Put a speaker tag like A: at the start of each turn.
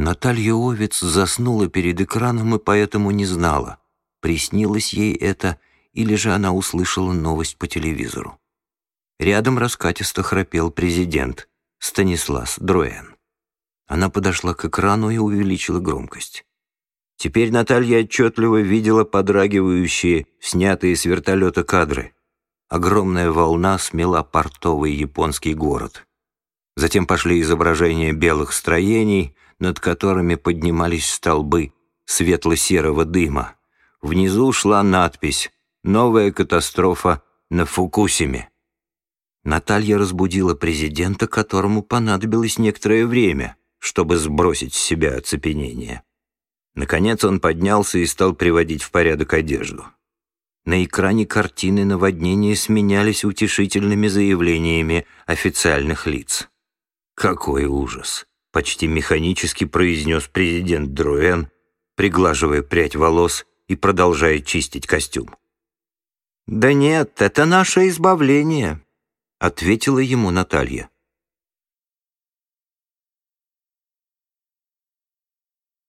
A: Наталья Овец заснула перед экраном и поэтому не знала, приснилось ей это или же она услышала новость по телевизору. Рядом раскатисто храпел президент Станислав Дроен. Она подошла к экрану и увеличила громкость. Теперь Наталья отчетливо видела подрагивающие, снятые с вертолета кадры. Огромная волна смела портовый японский город. Затем пошли изображения белых строений, над которыми поднимались столбы светло-серого дыма. Внизу шла надпись «Новая катастрофа на Фукусиме». Наталья разбудила президента, которому понадобилось некоторое время, чтобы сбросить с себя оцепенение. Наконец он поднялся и стал приводить в порядок одежду. На экране картины наводнения сменялись утешительными заявлениями официальных лиц. «Какой ужас!» — почти механически произнес президент Друэн, приглаживая прядь волос и продолжая чистить костюм. «Да нет, это наше избавление», — ответила ему Наталья.